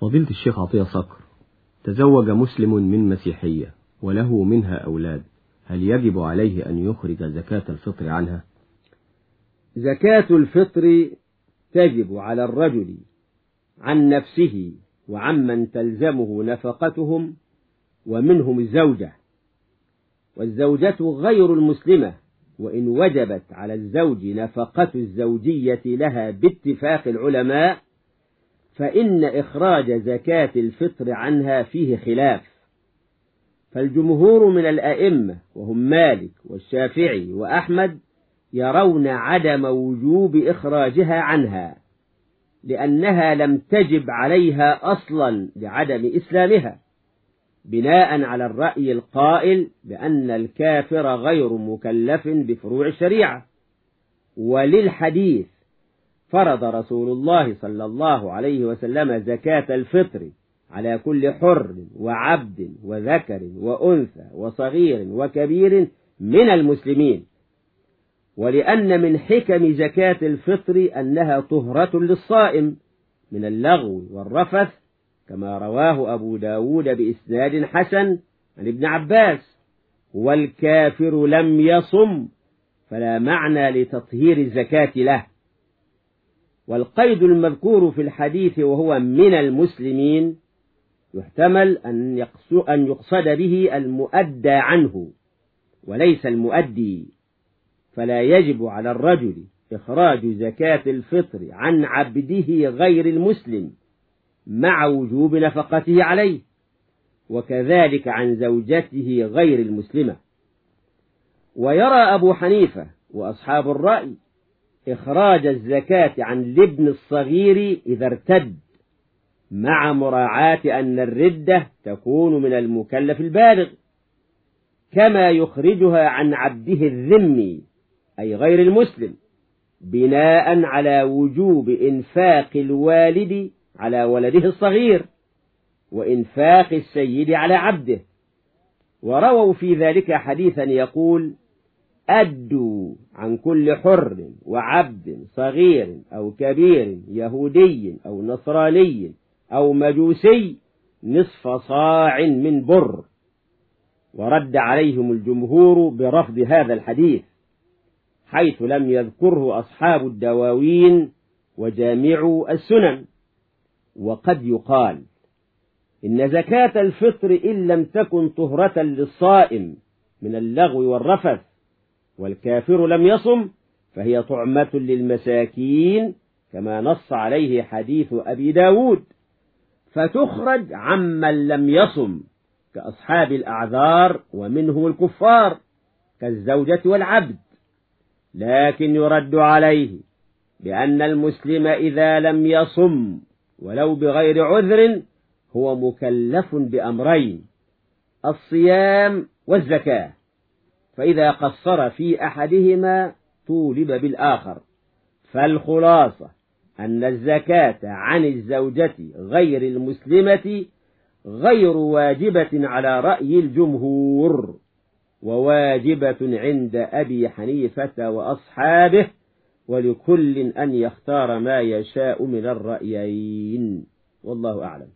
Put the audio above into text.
فضيلة الشيخ عطية صقر تزوج مسلم من مسيحية وله منها أولاد هل يجب عليه أن يخرج زكاة الفطر عنها؟ زكاة الفطر تجب على الرجل عن نفسه وعمن تلزمه نفقتهم ومنهم الزوجة والزوجة غير المسلمة وإن وجبت على الزوج نفقة الزوجية لها باتفاق العلماء فإن إخراج زكاة الفطر عنها فيه خلاف. فالجمهور من الأئمة وهم مالك والشافعي وأحمد يرون عدم وجوب إخراجها عنها لأنها لم تجب عليها أصلا لعدم إسلامها بناء على الرأي القائل بأن الكافر غير مكلف بفروع الشريعة. وللحديث فرض رسول الله صلى الله عليه وسلم زكاة الفطر على كل حر وعبد وذكر وأنثى وصغير وكبير من المسلمين. ولأن من حكم زكاة الفطر أنها طهرة للصائم من اللغو والرفث كما رواه أبو داود بإسناد حسن عن ابن عباس والكافر لم يصم فلا معنى لتطهير الزكاة له. والقيد المذكور في الحديث وهو من المسلمين يحتمل أن يقصد به المؤدى عنه وليس المؤدي. فلا يجب على الرجل إخراج زكاة الفطر عن عبده غير المسلم مع وجوب نفقته عليه وكذلك عن زوجته غير المسلمة. ويرى أبو حنيفة وأصحاب الرأي إخراج الزكاة عن الابن الصغير إذا ارتد مع مراعاة أن الردة تكون من المكلف البالغ كما يخرجها عن عبده الذمي أي غير المسلم بناء على وجوب إنفاق الوالد على ولده الصغير وإنفاق السيد على عبده. ورووا في ذلك حديثا يقول أدوا عن كل حر وعبد صغير أو كبير يهودي أو نصراني أو مجوسي نصف صاع من بر. ورد عليهم الجمهور برفض هذا الحديث حيث لم يذكره أصحاب الدواوين وجامعوا السنن. وقد يقال إن زكاة الفطر إن لم تكن طهرة للصائم من اللغو والرفث والكافر لم يصم فهي طعمة للمساكين كما نص عليه حديث أبي داود. فتخرج عمن لم يصم كأصحاب الأعذار ومنهم الكفار كالزوجة والعبد. لكن يرد عليه بأن المسلم إذا لم يصم ولو بغير عذر هو مكلف بأمرين الصيام والزكاة. فإذا قصر في أحدهما طولب بالآخر. فالخلاصة أن الزكاة عن الزوجة غير المسلمة غير واجبة على رأي الجمهور وواجبة عند أبي حنيفة وأصحابه ولكل أن يختار ما يشاء من الرأيين. والله أعلم.